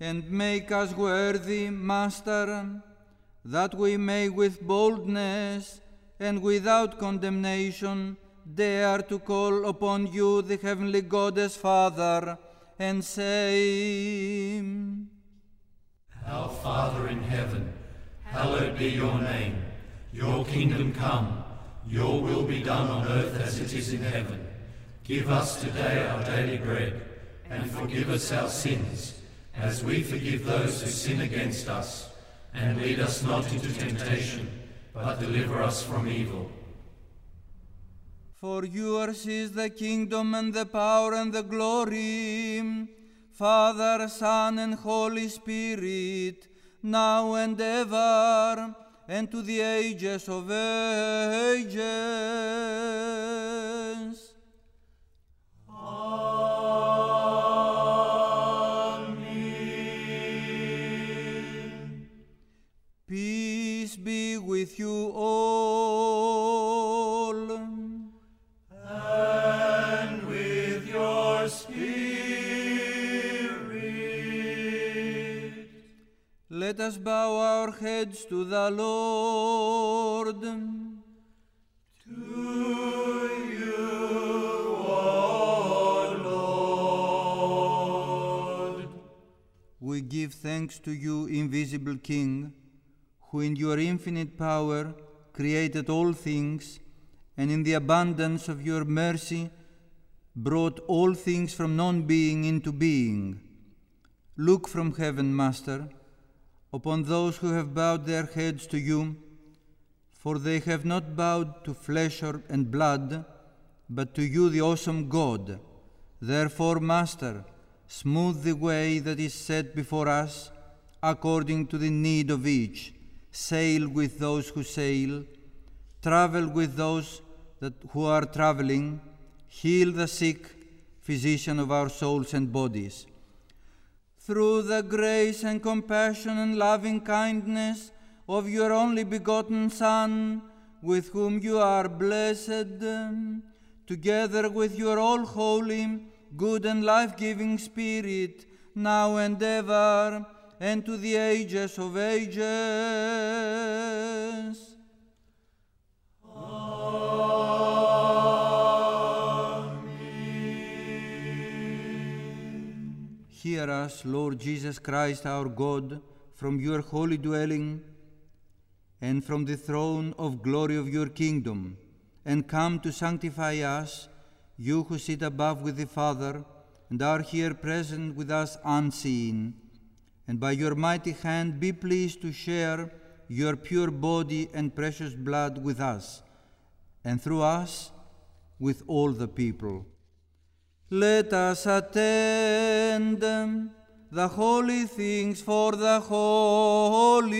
and make us worthy, Master, that we may with boldness and without condemnation dare to call upon you, the heavenly God as Father, and say, Our Father in heaven, hallowed be your name. Your kingdom come, your will be done on earth as it is in heaven. Give us today our daily bread, and forgive us our sins, as we forgive those who sin against us. And lead us not into temptation, but deliver us from evil. For yours is the kingdom and the power and the glory, Father, Son, and Holy Spirit, now and ever, and to the ages of ages. Peace be with you all. And with your spirit. Let us bow our heads to the Lord. To you, O Lord. We give thanks to you, invisible King, who in your infinite power created all things, and in the abundance of your mercy brought all things from non being into being. Look from heaven, Master, upon those who have bowed their heads to you, for they have not bowed to flesh and blood, but to you, the awesome God. Therefore, Master, smooth the way that is set before us, according to the need of each. Sail with those who sail, travel with those that who are traveling, heal the sick, physician of our souls and bodies. Through the grace and compassion and loving kindness of your only begotten Son, with whom you are blessed, together with your all holy, good and life giving Spirit, now and ever, and to the ages of ages. Amen. Hear us, Lord Jesus Christ, our God, from your holy dwelling and from the throne of glory of your kingdom, and come to sanctify us, you who sit above with the Father, and are here present with us unseen. And by your mighty hand be pleased to share your pure body and precious blood with us, and through us with all the people. Let us attend the holy things for the holy.